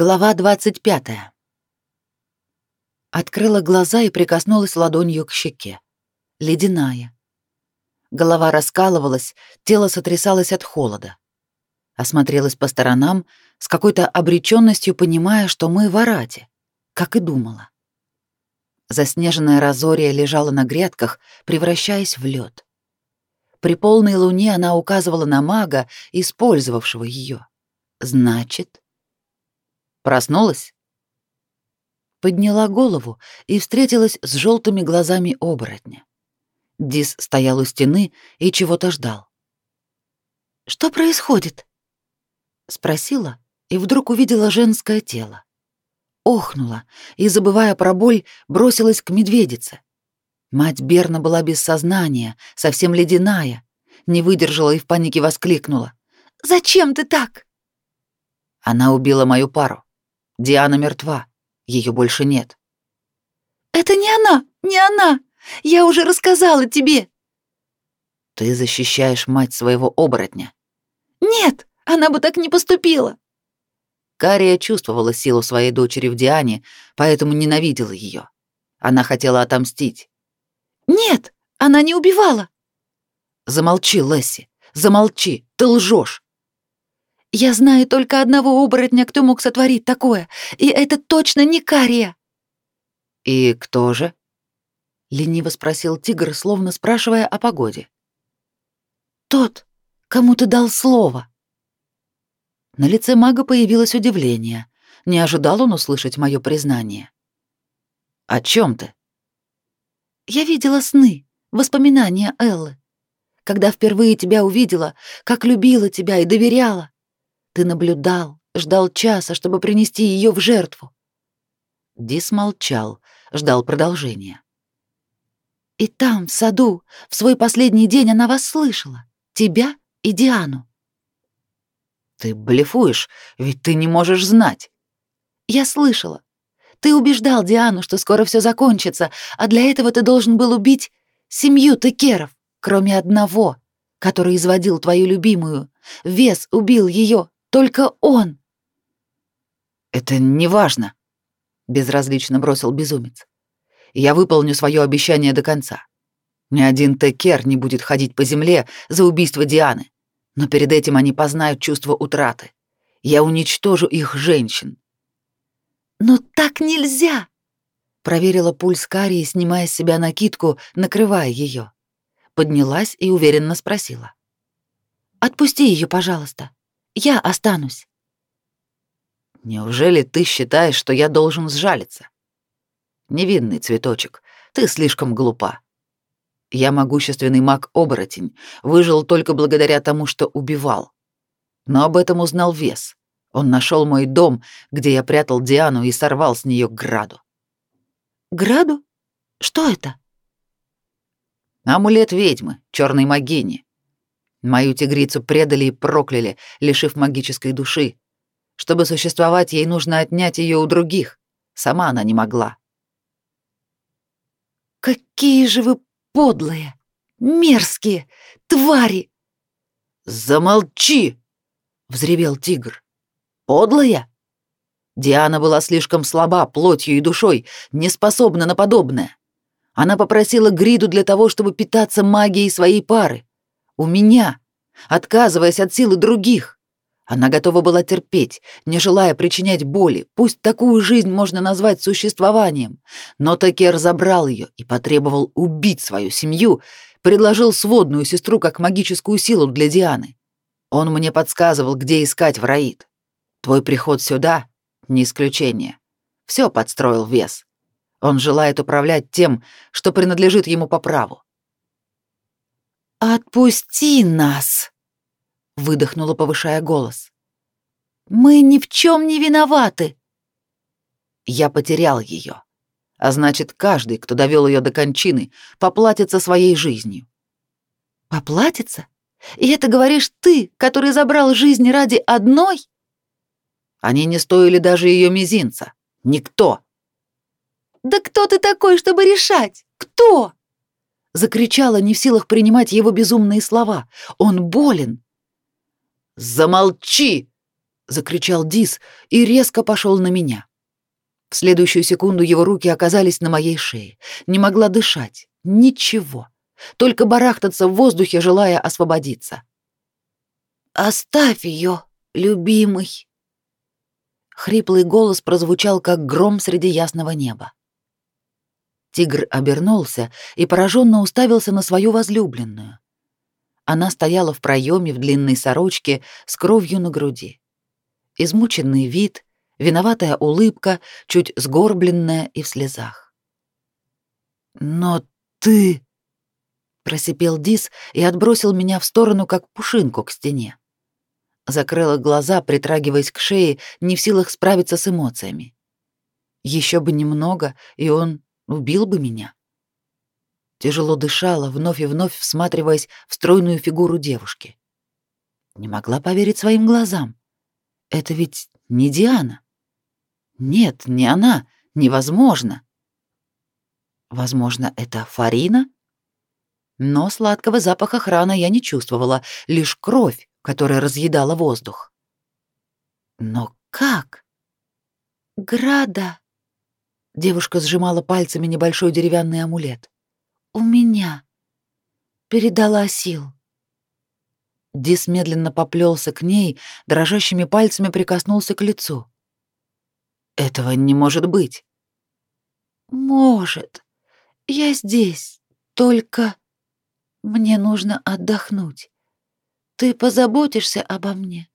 Глава 25. Открыла глаза и прикоснулась ладонью к щеке. Ледяная. Голова раскалывалась, тело сотрясалось от холода. Осмотрелась по сторонам, с какой-то обречённостью понимая, что мы в Арате, как и думала. Заснеженная Разория лежала на грядках, превращаясь в лед. При полной луне она указывала на мага, использовавшего её. Значит, Проснулась? Подняла голову и встретилась с желтыми глазами оборотня. Дис стоял у стены и чего-то ждал. «Что происходит?» Спросила и вдруг увидела женское тело. Охнула и, забывая про боль, бросилась к медведице. Мать Берна была без сознания, совсем ледяная. Не выдержала и в панике воскликнула. «Зачем ты так?» Она убила мою пару. Диана мертва. Ее больше нет. Это не она, не она. Я уже рассказала тебе. Ты защищаешь мать своего оборотня. Нет, она бы так не поступила. Кария чувствовала силу своей дочери в Диане, поэтому ненавидела ее. Она хотела отомстить. Нет, она не убивала. Замолчи, Лесси, замолчи, ты лжешь. Я знаю только одного оборотня, кто мог сотворить такое, и это точно не Кария. И кто же? лениво спросил тигр, словно спрашивая о погоде. Тот, кому ты дал слово. На лице мага появилось удивление. Не ожидал он услышать мое признание. О чем ты? Я видела сны, воспоминания Эллы. Когда впервые тебя увидела, как любила тебя и доверяла. Ты наблюдал, ждал часа, чтобы принести ее в жертву. Дис молчал, ждал продолжения. И там, в саду, в свой последний день она вас слышала. Тебя и Диану. Ты блефуешь, ведь ты не можешь знать. Я слышала. Ты убеждал Диану, что скоро все закончится, а для этого ты должен был убить семью текеров, кроме одного, который изводил твою любимую. Вес убил ее, только он. Это не важно, безразлично бросил безумец. Я выполню свое обещание до конца. Ни один Текер не будет ходить по земле за убийство Дианы, но перед этим они познают чувство утраты. Я уничтожу их женщин. Но так нельзя, проверила пульс Карии, снимая с себя накидку, накрывая ее. Поднялась и уверенно спросила: "Отпусти ее, пожалуйста". Я останусь. Неужели ты считаешь, что я должен сжалиться? Невинный цветочек, ты слишком глупа. Я могущественный маг-оборотень, выжил только благодаря тому, что убивал. Но об этом узнал Вес. Он нашел мой дом, где я прятал Диану и сорвал с нее граду. Граду? Что это? Амулет ведьмы, черной магини. Мою тигрицу предали и прокляли, лишив магической души. Чтобы существовать, ей нужно отнять ее у других. Сама она не могла. Какие же вы подлые, мерзкие твари! Замолчи, взревел тигр. Подлая? Диана была слишком слаба плотью и душой, не способна на подобное. Она попросила Гриду для того, чтобы питаться магией своей пары. У меня, отказываясь от силы других. Она готова была терпеть, не желая причинять боли, пусть такую жизнь можно назвать существованием. Но Такер забрал ее и потребовал убить свою семью, предложил сводную сестру как магическую силу для Дианы. Он мне подсказывал, где искать Враид. Твой приход сюда — не исключение. Все подстроил вес. Он желает управлять тем, что принадлежит ему по праву. «Отпусти нас!» — выдохнула, повышая голос. «Мы ни в чем не виноваты!» Я потерял ее, а значит, каждый, кто довел ее до кончины, поплатится своей жизнью. «Поплатится? И это говоришь ты, который забрал жизнь ради одной?» Они не стоили даже ее мизинца. Никто. «Да кто ты такой, чтобы решать? Кто?» Закричала, не в силах принимать его безумные слова. Он болен. Замолчи, закричал Дис и резко пошел на меня. В следующую секунду его руки оказались на моей шее. Не могла дышать. Ничего. Только барахтаться в воздухе, желая освободиться. «Оставь ее, любимый!» Хриплый голос прозвучал, как гром среди ясного неба. Тигр обернулся и пораженно уставился на свою возлюбленную. Она стояла в проеме в длинной сорочке с кровью на груди. Измученный вид, виноватая улыбка, чуть сгорбленная и в слезах. «Но ты...» — просипел Дис и отбросил меня в сторону, как пушинку к стене. Закрыла глаза, притрагиваясь к шее, не в силах справиться с эмоциями. Еще бы немного, и он убил бы меня. Тяжело дышала, вновь и вновь всматриваясь в стройную фигуру девушки. Не могла поверить своим глазам. Это ведь не Диана. Нет, не она, невозможно. Возможно, это Фарина? Но сладкого запаха храна я не чувствовала, лишь кровь, которая разъедала воздух. Но как? Града. Девушка сжимала пальцами небольшой деревянный амулет. У меня. Передала сил. Дис медленно поплелся к ней, дрожащими пальцами прикоснулся к лицу. Этого не может быть. Может. Я здесь. Только мне нужно отдохнуть. Ты позаботишься обо мне,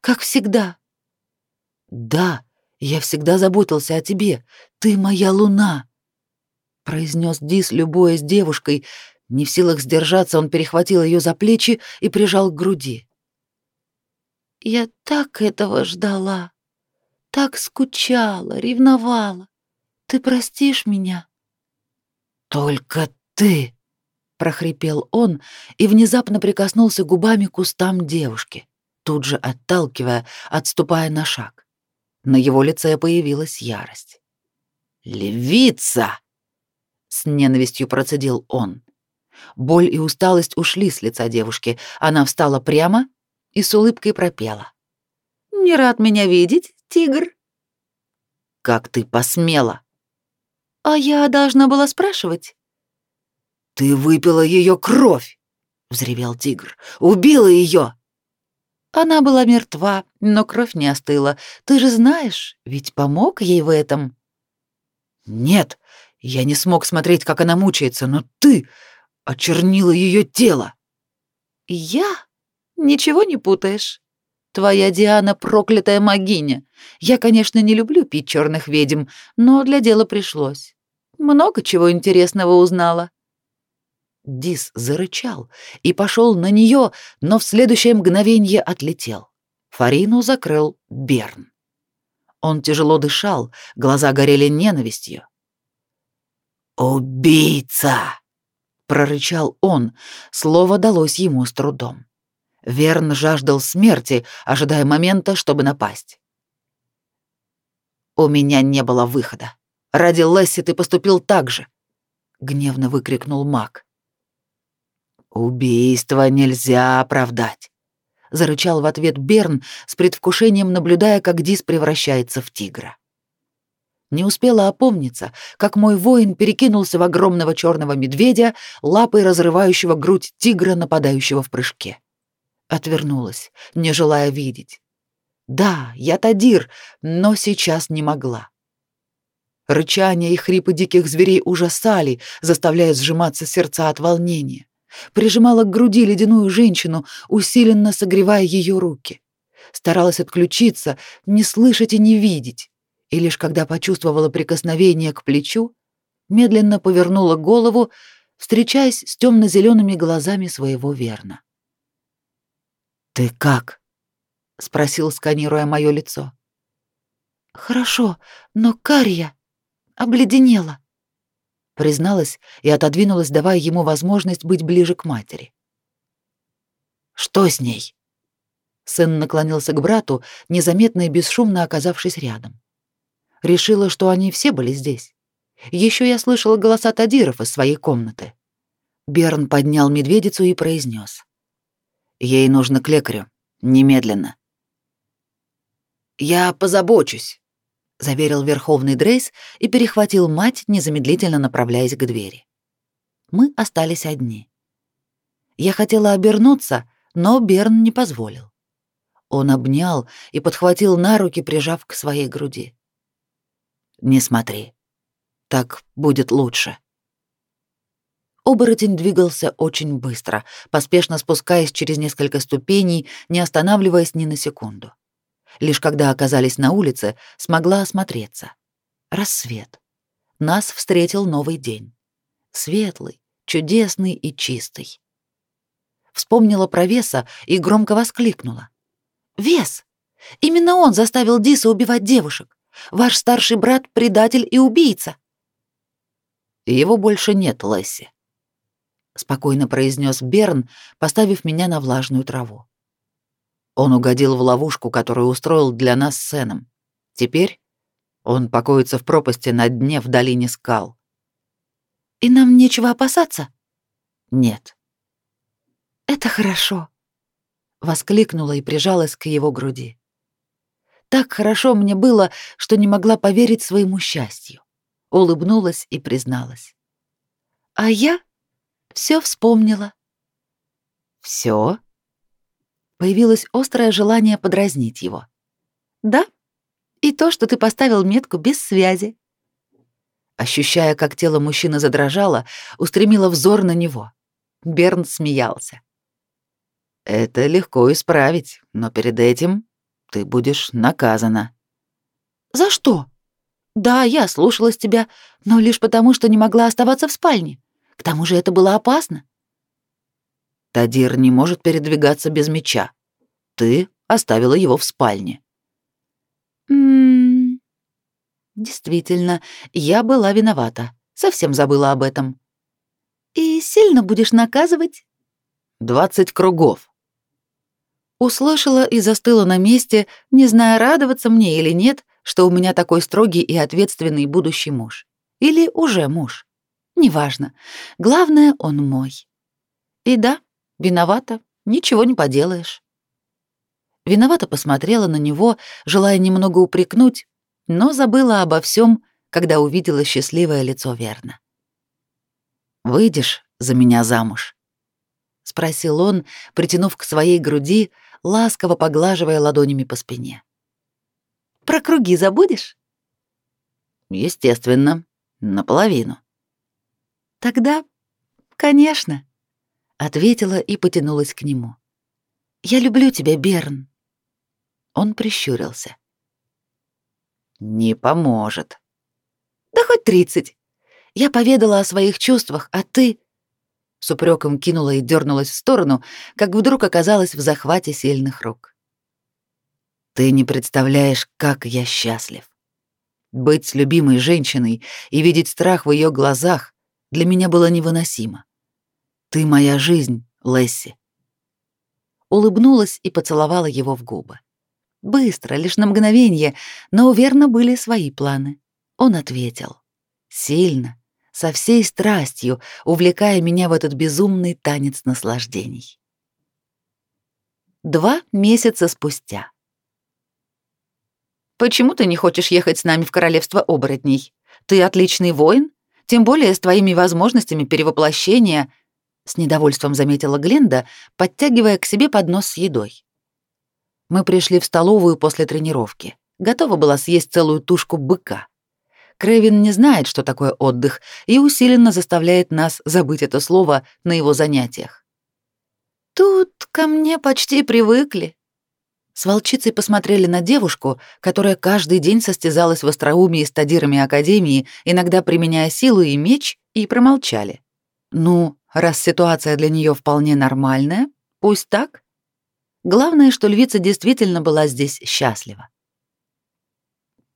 как всегда. Да, я всегда заботился о тебе. Ты моя луна, произнес Дис, любуясь девушкой. Не в силах сдержаться, он перехватил ее за плечи и прижал к груди. Я так этого ждала, так скучала, ревновала. Ты простишь меня? Только ты, прохрипел он и внезапно прикоснулся губами к устам девушки, тут же отталкивая, отступая на шаг. На его лице появилась ярость. «Левица!» — с ненавистью процедил он. Боль и усталость ушли с лица девушки. Она встала прямо и с улыбкой пропела. «Не рад меня видеть, тигр?» «Как ты посмела?» «А я должна была спрашивать?» «Ты выпила ее кровь!» — взревел тигр. «Убила ее!» Она была мертва, но кровь не остыла. Ты же знаешь, ведь помог ей в этом. Нет, я не смог смотреть, как она мучается, но ты очернила ее тело. Я? Ничего не путаешь. Твоя Диана проклятая магиня. Я, конечно, не люблю пить черных ведьм, но для дела пришлось. Много чего интересного узнала. Дис зарычал и пошел на нее, но в следующее мгновение отлетел. Фарину закрыл Берн. Он тяжело дышал, глаза горели ненавистью. «Убийца!» — прорычал он, слово далось ему с трудом. Верн жаждал смерти, ожидая момента, чтобы напасть. «У меня не было выхода. Ради Лесси ты поступил так же!» — гневно выкрикнул маг. «Убийство нельзя оправдать», — зарычал в ответ Берн, с предвкушением наблюдая, как Дис превращается в тигра. Не успела опомниться, как мой воин перекинулся в огромного черного медведя, лапой разрывающего грудь тигра, нападающего в прыжке. Отвернулась, не желая видеть. Да, я Тадир, но сейчас не могла. Рычание и хрипы диких зверей ужасали, заставляя сжиматься сердца от волнения прижимала к груди ледяную женщину, усиленно согревая ее руки. Старалась отключиться, не слышать и не видеть. И лишь когда почувствовала прикосновение к плечу, медленно повернула голову, встречаясь с темно-зелеными глазами своего верна. «Ты как?» — спросил, сканируя мое лицо. «Хорошо, но Кария обледенела», призналась и отодвинулась, давая ему возможность быть ближе к матери. Что с ней? Сын наклонился к брату, незаметно и бесшумно оказавшись рядом. Решила, что они все были здесь. Еще я слышала голоса Тадиров из своей комнаты. Берн поднял медведицу и произнес: "Ей нужно к лекарю, немедленно". Я позабочусь, заверил верховный Дрейс и перехватил мать, незамедлительно направляясь к двери. Мы остались одни. Я хотела обернуться, но Берн не позволил. Он обнял и подхватил на руки, прижав к своей груди. «Не смотри. Так будет лучше». Оборотень двигался очень быстро, поспешно спускаясь через несколько ступеней, не останавливаясь ни на секунду. Лишь когда оказались на улице, смогла осмотреться. Рассвет. Нас встретил новый день. Светлый, чудесный и чистый. Вспомнила про Веса и громко воскликнула. «Вес! Именно он заставил Диса убивать девушек. Ваш старший брат — предатель и убийца». «Его больше нет, Лесси», — спокойно произнес Берн, поставив меня на влажную траву. Он угодил в ловушку, которую устроил для нас с Сеном. Теперь он покоится в пропасти на дне в долине скал. «И нам нечего опасаться?» «Нет». «Это хорошо», — воскликнула и прижалась к его груди. Так хорошо мне было, что не могла поверить своему счастью. Улыбнулась и призналась. А я все вспомнила. Все? Появилось острое желание подразнить его. Да, и то, что ты поставил метку без связи. Ощущая, как тело мужчины задрожало, устремила взор на него. Берн смеялся. Это легко исправить, но перед этим ты будешь наказана. За что? Да, я слушалась тебя, но лишь потому, что не могла оставаться в спальне. К тому же это было опасно. Тадир не может передвигаться без меча. Ты оставила его в спальне. М Действительно, я была виновата. Совсем забыла об этом. И сильно будешь наказывать? Двадцать кругов. Услышала и застыла на месте, не зная, радоваться мне или нет, что у меня такой строгий и ответственный будущий муж. Или уже муж. Неважно. Главное, он мой. И да, виновата, ничего не поделаешь. Виновато посмотрела на него, желая немного упрекнуть, но забыла обо всем, когда увидела счастливое лицо Верна. «Выйдешь за меня замуж?» — спросил он, притянув к своей груди, ласково поглаживая ладонями по спине. «Про круги забудешь?» «Естественно, наполовину». «Тогда, конечно», — ответила и потянулась к нему. «Я люблю тебя, Берн». Он прищурился. «Не поможет». «Да хоть тридцать. Я поведала о своих чувствах, а ты...» с упреком кинула и дернулась в сторону, как вдруг оказалась в захвате сильных рук. Ты не представляешь, как я счастлив. Быть любимой женщиной и видеть страх в ее глазах для меня было невыносимо. Ты моя жизнь, Лесси. Улыбнулась и поцеловала его в губы. Быстро, лишь на мгновение, но уверенно были свои планы. Он ответил. Сильно, со всей страстью, увлекая меня в этот безумный танец наслаждений. Два месяца спустя. «Почему ты не хочешь ехать с нами в королевство оборотней? Ты отличный воин, тем более с твоими возможностями перевоплощения», с недовольством заметила Гленда, подтягивая к себе поднос с едой. Мы пришли в столовую после тренировки. Готова была съесть целую тушку быка. Крэвин не знает, что такое отдых, и усиленно заставляет нас забыть это слово на его занятиях. «Тут ко мне почти привыкли». С волчицей посмотрели на девушку, которая каждый день состязалась в остроумии с тадирами Академии, иногда применяя силу и меч, и промолчали. «Ну, раз ситуация для нее вполне нормальная, пусть так». Главное, что львица действительно была здесь счастлива.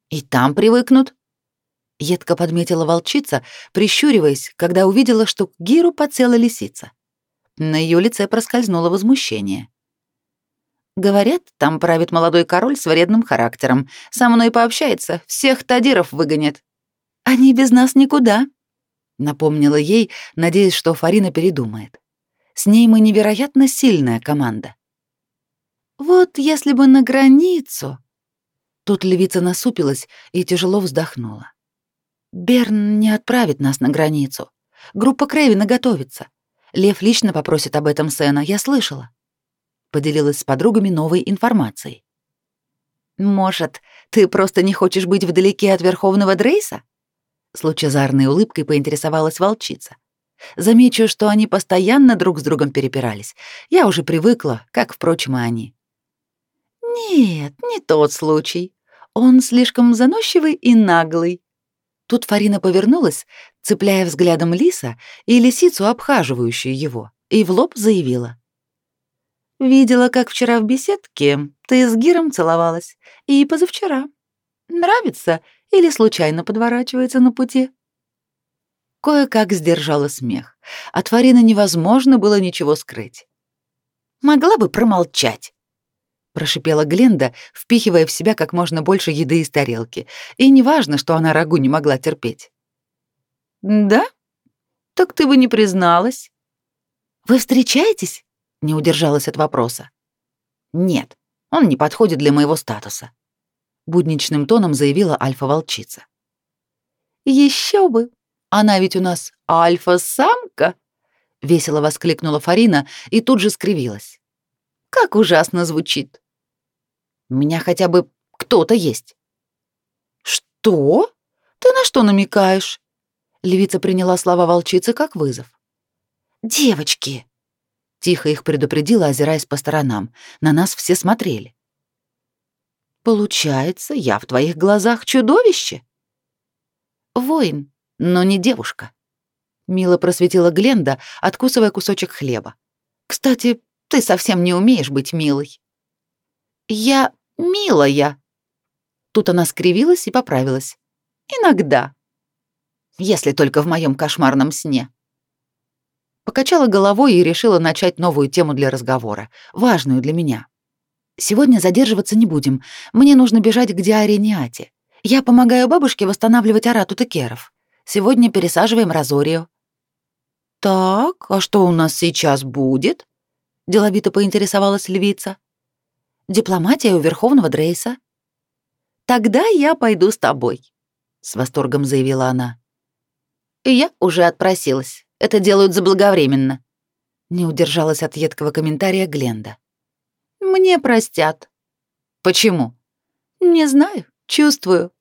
«И там привыкнут», едко подметила волчица, прищуриваясь, когда увидела, что к Гиру подсела лисица. На ее лице проскользнуло возмущение. Говорят, там правит молодой король с вредным характером. Со мной пообщается, всех тадиров выгонит. Они без нас никуда, напомнила ей, надеясь, что Фарина передумает. С ней мы невероятно сильная команда. Вот если бы на границу, Тут львица насупилась и тяжело вздохнула. «Берн не отправит нас на границу. Группа Крейвина готовится. Лев лично попросит об этом Сэна, я слышала». Поделилась с подругами новой информацией. «Может, ты просто не хочешь быть вдалеке от Верховного Дрейса?» С лучезарной улыбкой поинтересовалась волчица. Замечу, что они постоянно друг с другом перепирались. Я уже привыкла, как, впрочем, и они. «Нет, не тот случай. Он слишком заносчивый и наглый». Тут Фарина повернулась, цепляя взглядом лиса и лисицу, обхаживающую его, и в лоб заявила. «Видела, как вчера в беседке ты с Гиром целовалась, и позавчера. Нравится или случайно подворачивается на пути?» Кое-как сдержала смех. От Фарины невозможно было ничего скрыть. «Могла бы промолчать», — прошипела Гленда, впихивая в себя как можно больше еды из тарелки. И неважно, что она рагу не могла терпеть. «Да? Так ты бы не призналась». «Вы встречаетесь?» — не удержалась от вопроса. «Нет, он не подходит для моего статуса», — будничным тоном заявила альфа-волчица. «Еще бы!» Она ведь у нас альфа-самка!» — весело воскликнула Фарина и тут же скривилась. «Как ужасно звучит!» «У меня хотя бы кто-то есть». «Что? Ты на что намекаешь?» Левица приняла слова волчицы как вызов. «Девочки!» — тихо их предупредила, озираясь по сторонам. На нас все смотрели. «Получается, я в твоих глазах чудовище?» «Воин, но не девушка. Мило просветила Гленда, откусывая кусочек хлеба. Кстати, ты совсем не умеешь быть милой. Я милая. Тут она скривилась и поправилась. Иногда. Если только в моем кошмарном сне. Покачала головой и решила начать новую тему для разговора, важную для меня. Сегодня задерживаться не будем. Мне нужно бежать к Диаре Ниате. Я помогаю бабушке восстанавливать арату текеров. Сегодня пересаживаем Розорию». «Так, а что у нас сейчас будет?» — деловито поинтересовалась львица. «Дипломатия у Верховного Дрейса». «Тогда я пойду с тобой», — с восторгом заявила она. «Я уже отпросилась. Это делают заблаговременно», — не удержалась от едкого комментария Гленда. «Мне простят». «Почему?» «Не знаю, чувствую».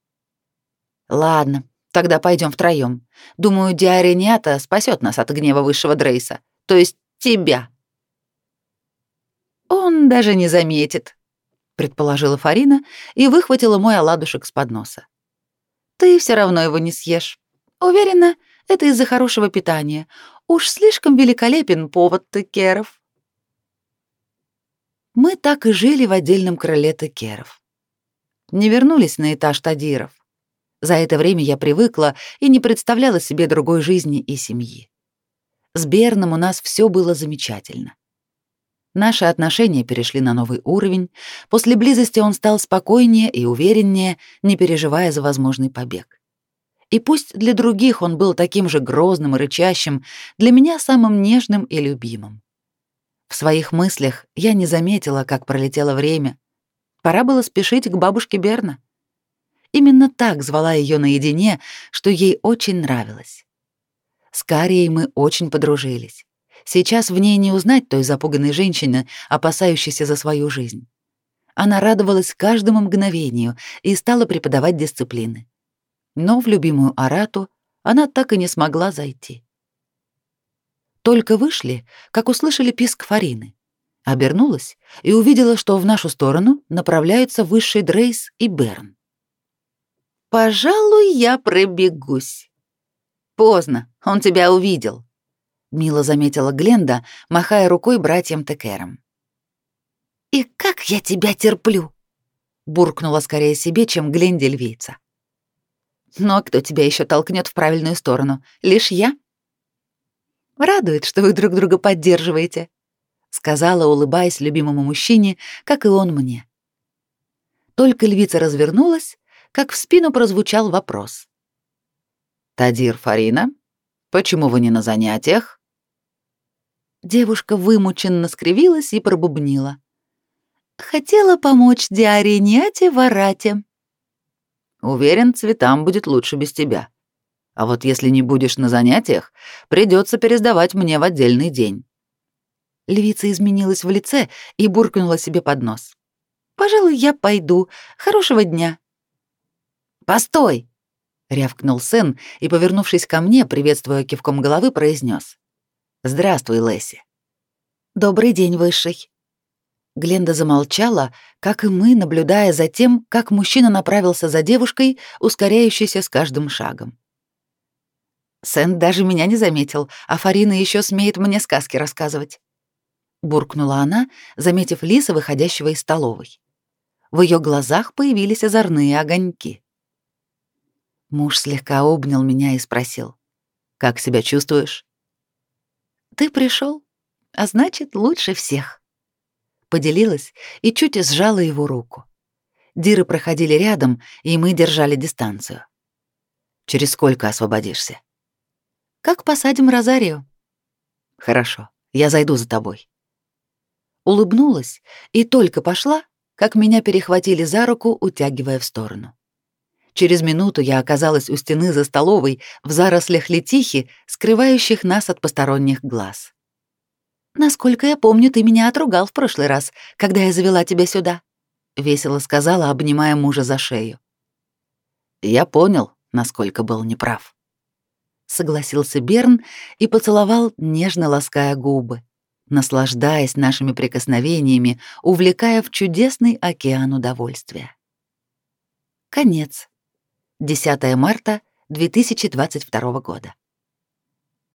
«Ладно, Тогда пойдем втроем. Думаю, Диарениата спасет нас от гнева высшего Дрейса. То есть тебя. Он даже не заметит, предположила Фарина и выхватила мой оладушек с подноса. Ты все равно его не съешь. Уверена, это из-за хорошего питания. Уж слишком великолепен повод текеров. Мы так и жили в отдельном крыле текеров. Не вернулись на этаж Тадиров. За это время я привыкла и не представляла себе другой жизни и семьи. С Берном у нас все было замечательно. Наши отношения перешли на новый уровень. После близости он стал спокойнее и увереннее, не переживая за возможный побег. И пусть для других он был таким же грозным и рычащим, для меня самым нежным и любимым. В своих мыслях я не заметила, как пролетело время. Пора было спешить к бабушке Берна. Именно так звала ее наедине, что ей очень нравилось. С Карией мы очень подружились. Сейчас в ней не узнать той запуганной женщины, опасающейся за свою жизнь. Она радовалась каждому мгновению и стала преподавать дисциплины. Но в любимую Арату она так и не смогла зайти. Только вышли, как услышали писк Фарины. Обернулась и увидела, что в нашу сторону направляются высший Дрейс и Берн. Пожалуй, я пробегусь. Поздно, он тебя увидел, мило заметила Гленда, махая рукой братьям Текерам. И как я тебя терплю, буркнула скорее себе, чем Гленде львица. Но «Ну, а кто тебя еще толкнет в правильную сторону? Лишь я? Радует, что вы друг друга поддерживаете, сказала, улыбаясь любимому мужчине, как и он мне. Только львица развернулась, как в спину прозвучал вопрос. «Тадир Фарина, почему вы не на занятиях?» Девушка вымученно скривилась и пробубнила. «Хотела помочь Диаре Ниате в Арате. Уверен, цветам будет лучше без тебя. А вот если не будешь на занятиях, придется пересдавать мне в отдельный день». Львица изменилась в лице и буркнула себе под нос. «Пожалуй, я пойду. Хорошего дня». «Постой!» — рявкнул сын и, повернувшись ко мне, приветствуя кивком головы, произнес: «Здравствуй, Лесси». «Добрый день, Высший». Гленда замолчала, как и мы, наблюдая за тем, как мужчина направился за девушкой, ускоряющейся с каждым шагом. Сэн даже меня не заметил, а Фарина еще смеет мне сказки рассказывать. Буркнула она, заметив Лиса, выходящего из столовой. В ее глазах появились озорные огоньки. Муж слегка обнял меня и спросил. «Как себя чувствуешь?» «Ты пришел, а значит, лучше всех». Поделилась и чуть сжала его руку. Диры проходили рядом, и мы держали дистанцию. «Через сколько освободишься?» Как посадим Розарио? Хорошо, я зайду за тобой. Улыбнулась и только пошла, как меня перехватили за руку, утягивая в сторону. Через минуту я оказалась у стены за столовой в зарослях летихи, скрывающих нас от посторонних глаз. «Насколько я помню, ты меня отругал в прошлый раз, когда я завела тебя сюда», — весело сказала, обнимая мужа за шею. «Я понял, насколько был неправ» согласился Берн и поцеловал, нежно лаская губы, наслаждаясь нашими прикосновениями, увлекая в чудесный океан удовольствия. Конец. 10 марта 2022 года.